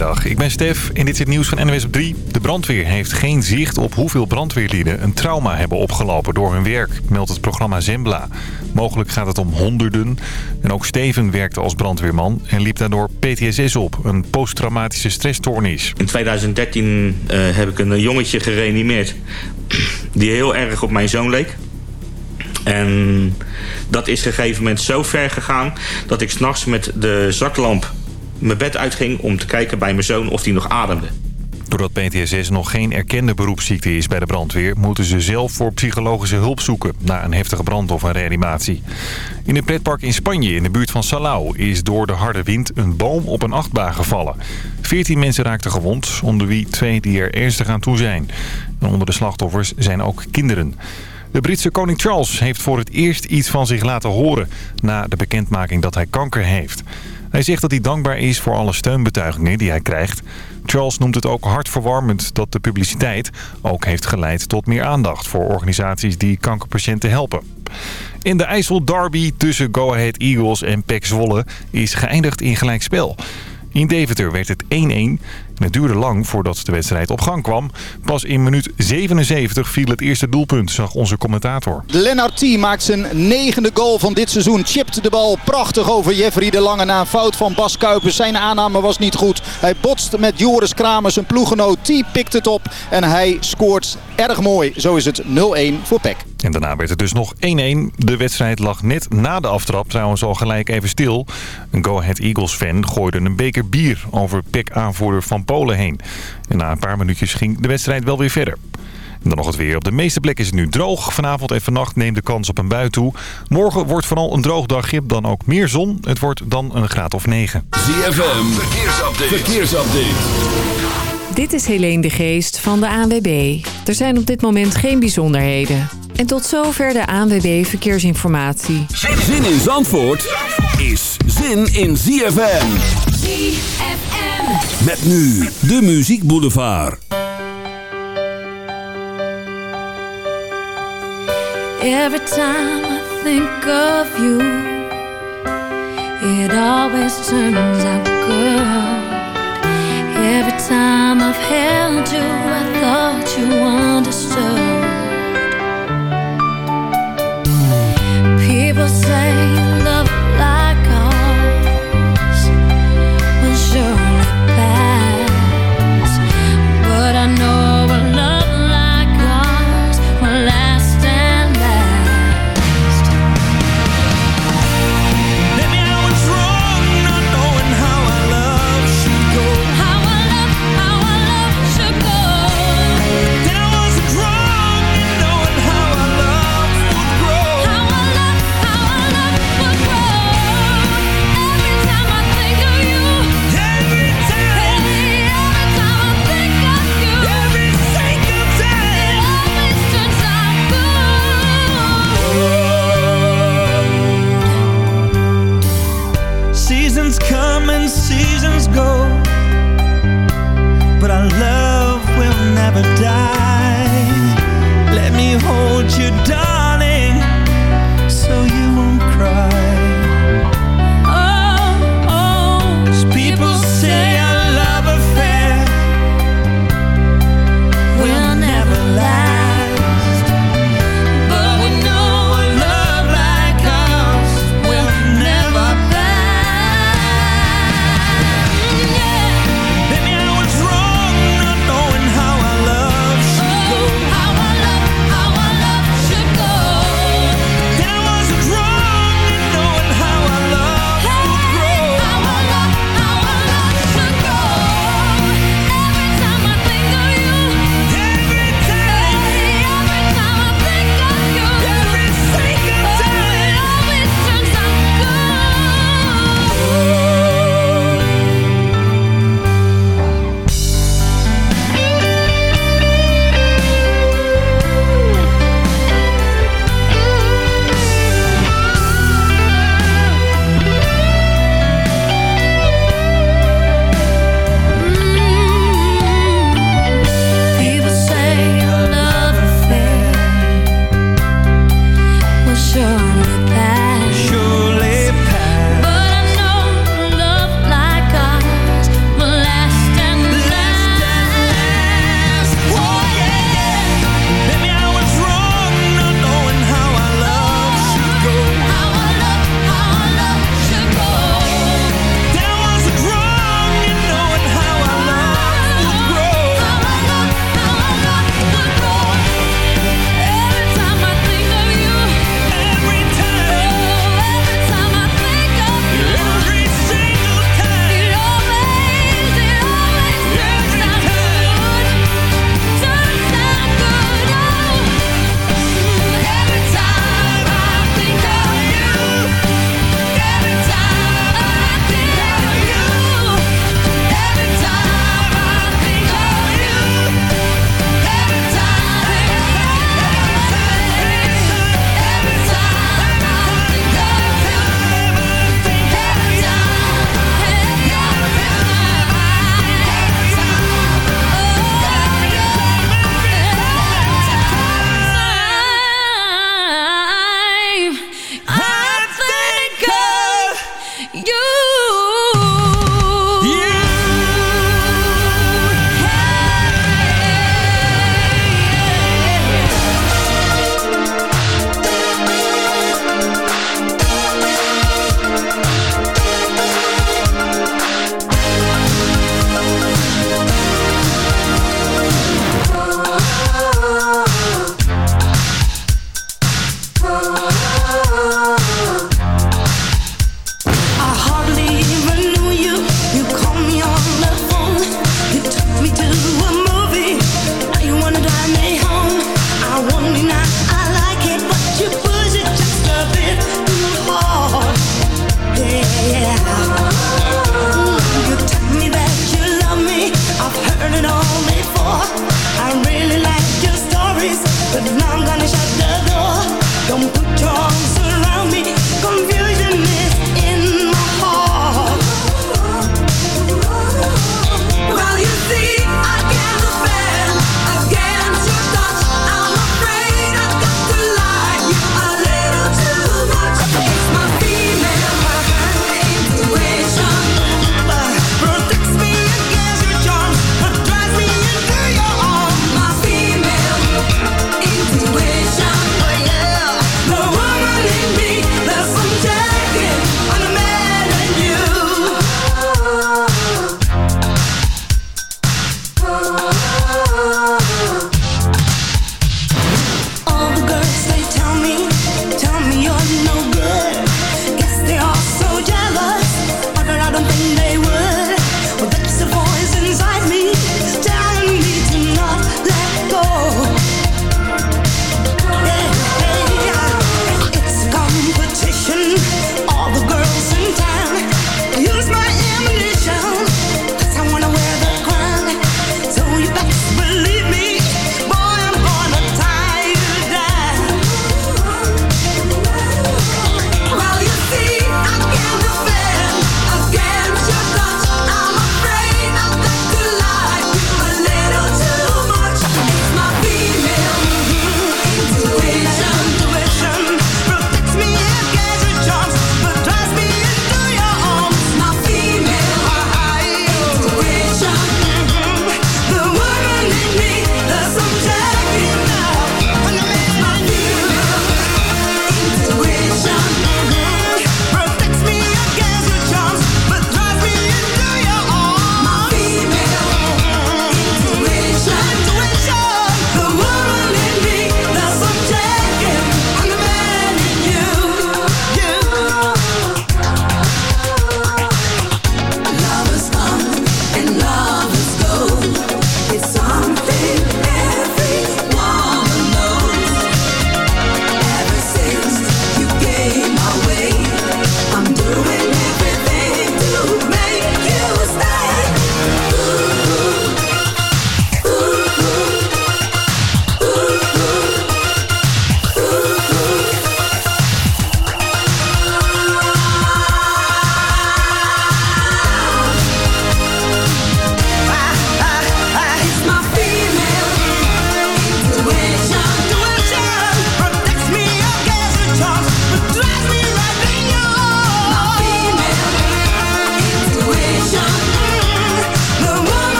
Ik ben Stef en dit is het nieuws van NWS op 3. De brandweer heeft geen zicht op hoeveel brandweerlieden een trauma hebben opgelopen door hun werk, meldt het programma Zembla. Mogelijk gaat het om honderden. En ook Steven werkte als brandweerman en liep daardoor PTSS op, een posttraumatische stressstoornis. In 2013 uh, heb ik een jongetje gereanimeerd die heel erg op mijn zoon leek. En dat is op een gegeven moment zo ver gegaan dat ik s'nachts met de zaklamp mijn bed uitging om te kijken bij mijn zoon of hij nog ademde. Doordat PTSS nog geen erkende beroepsziekte is bij de brandweer... moeten ze zelf voor psychologische hulp zoeken na een heftige brand of een reanimatie. In een pretpark in Spanje, in de buurt van Salau... is door de harde wind een boom op een achtbaan gevallen. Veertien mensen raakten gewond, onder wie twee die er ernstig aan toe zijn. En onder de slachtoffers zijn ook kinderen. De Britse koning Charles heeft voor het eerst iets van zich laten horen... na de bekendmaking dat hij kanker heeft... Hij zegt dat hij dankbaar is voor alle steunbetuigingen die hij krijgt. Charles noemt het ook hartverwarmend dat de publiciteit ook heeft geleid tot meer aandacht voor organisaties die kankerpatiënten helpen. In de IJssel Derby tussen Go Ahead Eagles en PEC Zwolle is geëindigd in gelijkspel. In Deventer werd het 1-1 het duurde lang voordat de wedstrijd op gang kwam. Pas in minuut 77 viel het eerste doelpunt, zag onze commentator. Lennart maakt zijn negende goal van dit seizoen. Chipt de bal prachtig over Jeffrey de Lange na een fout van Bas Kuipers. Zijn aanname was niet goed. Hij botst met Joris Kramer, zijn ploeggenoot. T pikt het op en hij scoort erg mooi. Zo is het 0-1 voor Peck. En daarna werd het dus nog 1-1. De wedstrijd lag net na de aftrap trouwens al gelijk even stil. Een Go Ahead Eagles fan gooide een beker bier over Peck aanvoerder van Polen heen. En na een paar minuutjes ging de wedstrijd wel weer verder. En dan nog het weer. Op de meeste plekken is het nu droog. Vanavond en vannacht neemt de kans op een bui toe. Morgen wordt vooral een droog dagje. Dan ook meer zon. Het wordt dan een graad of 9. ZFM. Verkeersupdate. Verkeersupdate. Dit is Helene de Geest van de ANWB. Er zijn op dit moment geen bijzonderheden. En tot zover de ANWB Verkeersinformatie. Zin in Zandvoort is zin in ZFM. ZFM. Met nu de Muziek Boulevard. Every time I think of you It always turns out good Every time I've held you I thought you understood. People say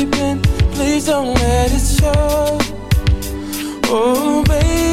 Creeping, please don't let it show. Oh, baby,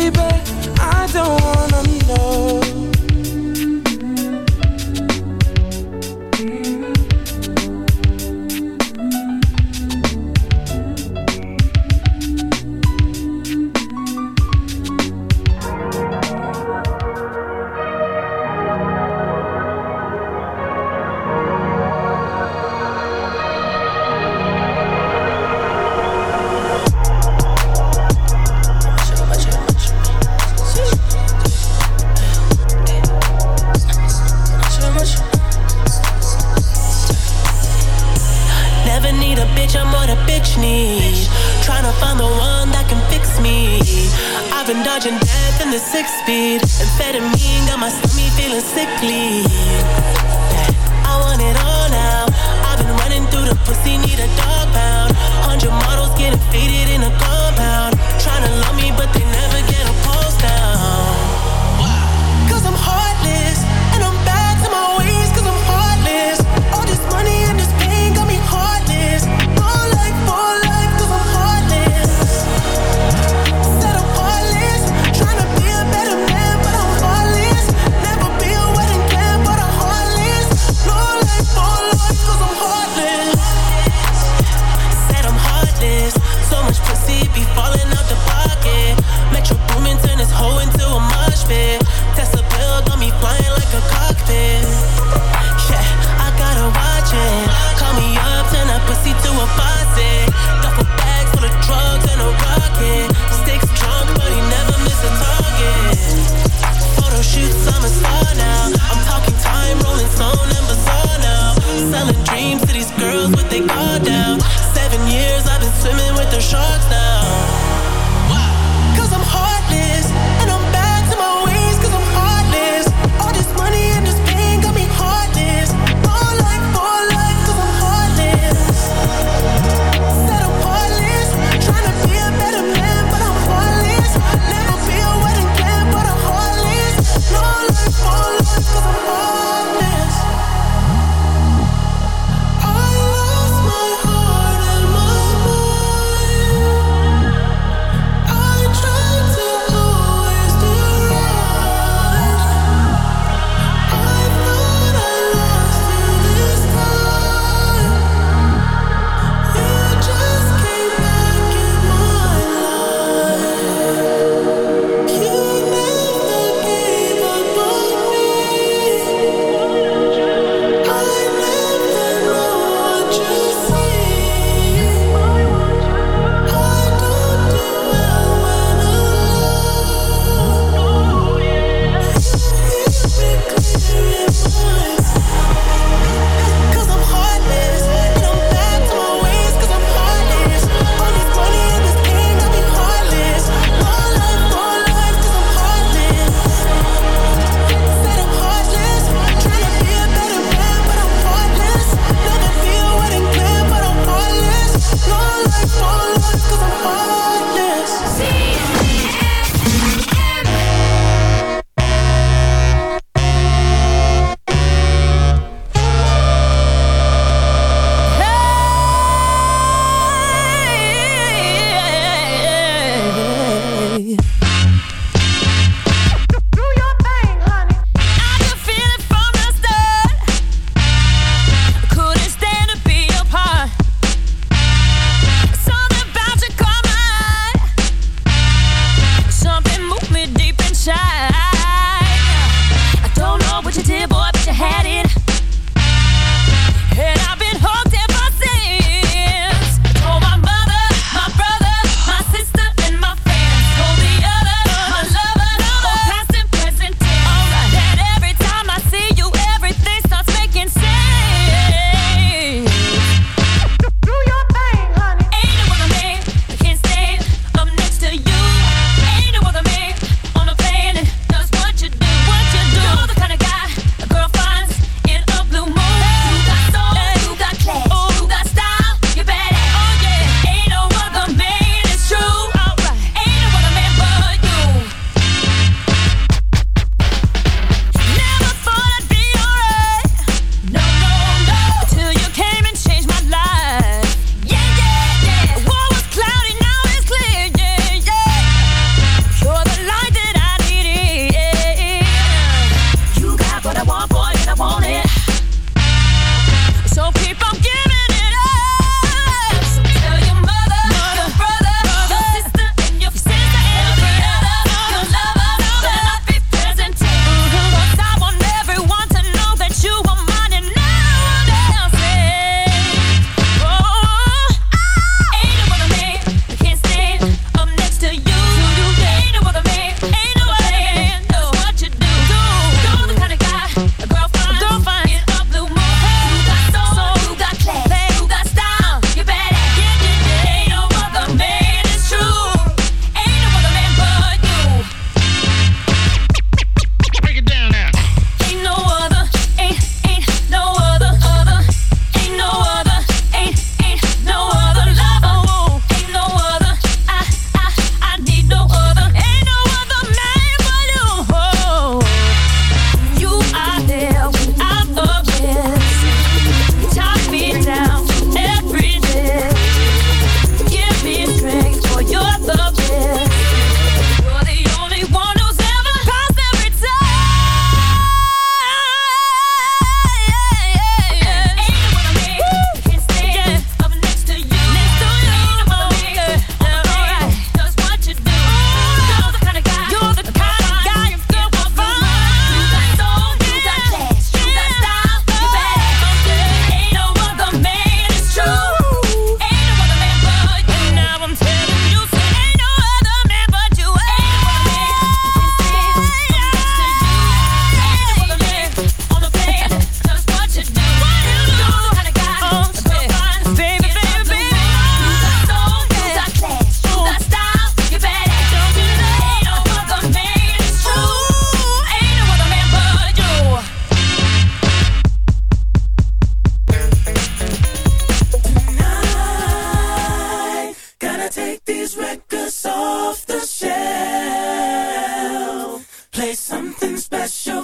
play something special.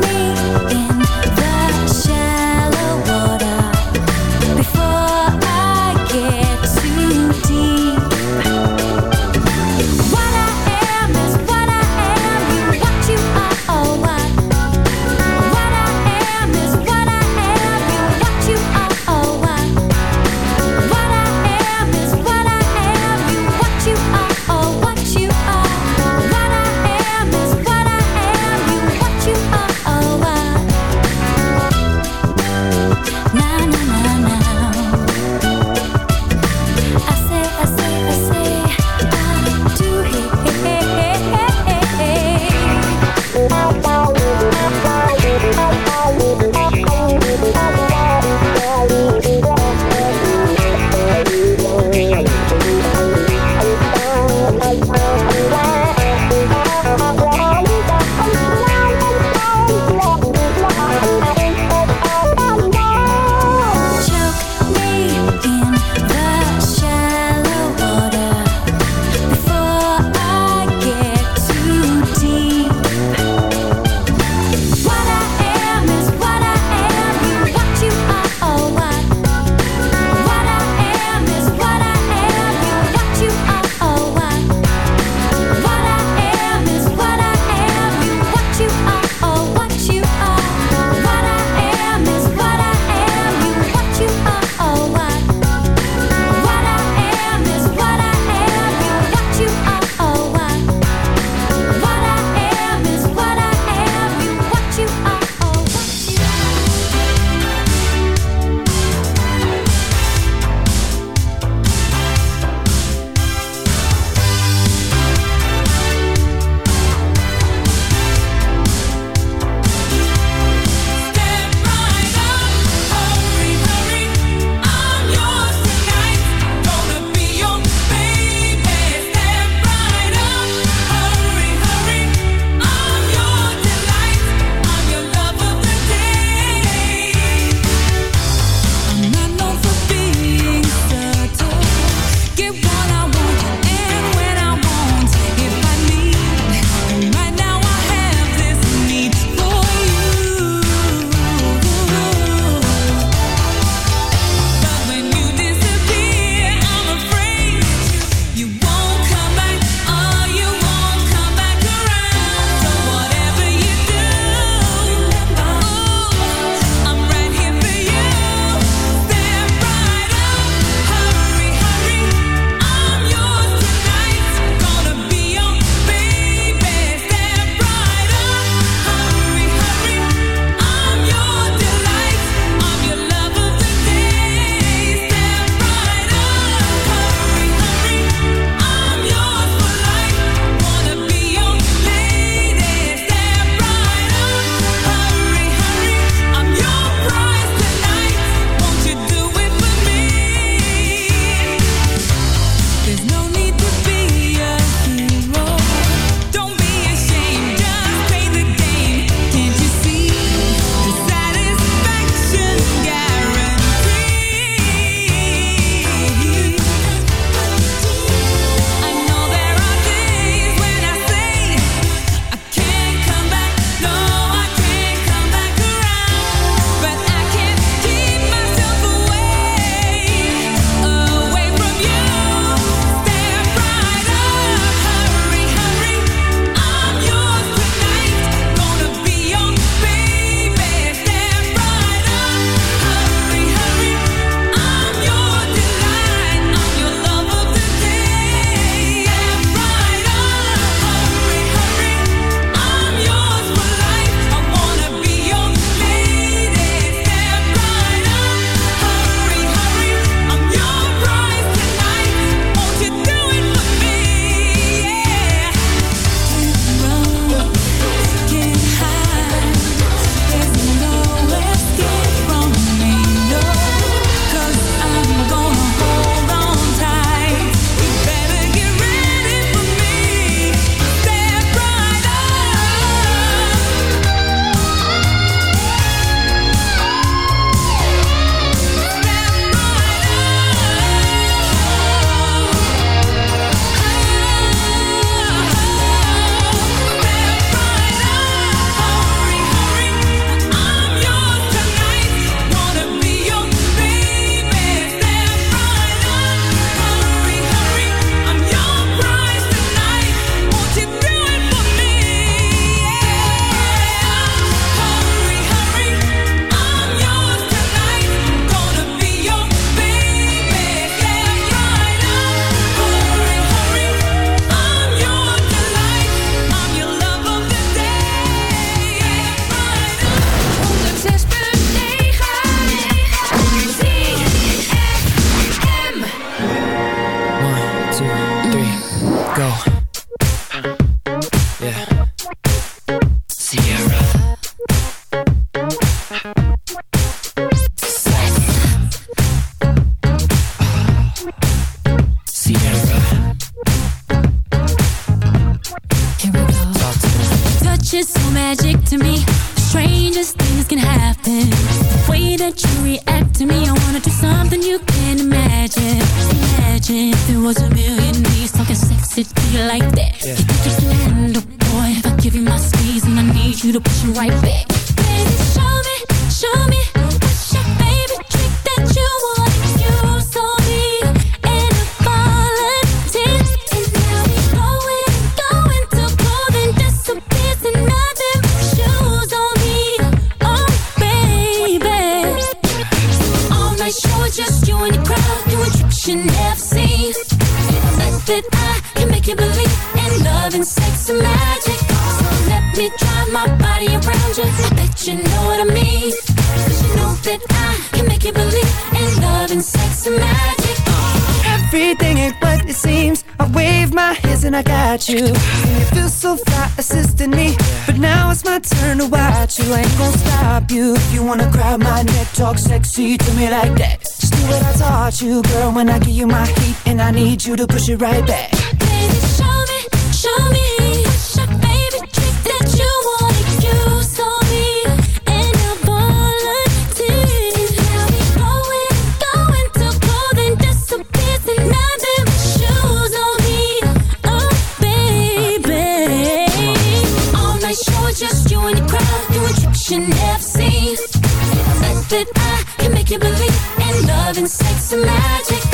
me in two, three, go. You my heat, and I need you to push it right back. Baby, show me, show me. That you on me? And I'm volunteering. Now we going, going disappears shoes on me. Oh, baby. All night show, just you and crowd doing tricks you never seen. That I can make you believe in love and sex and magic.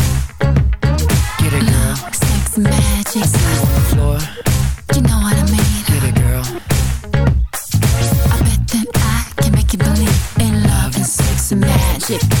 And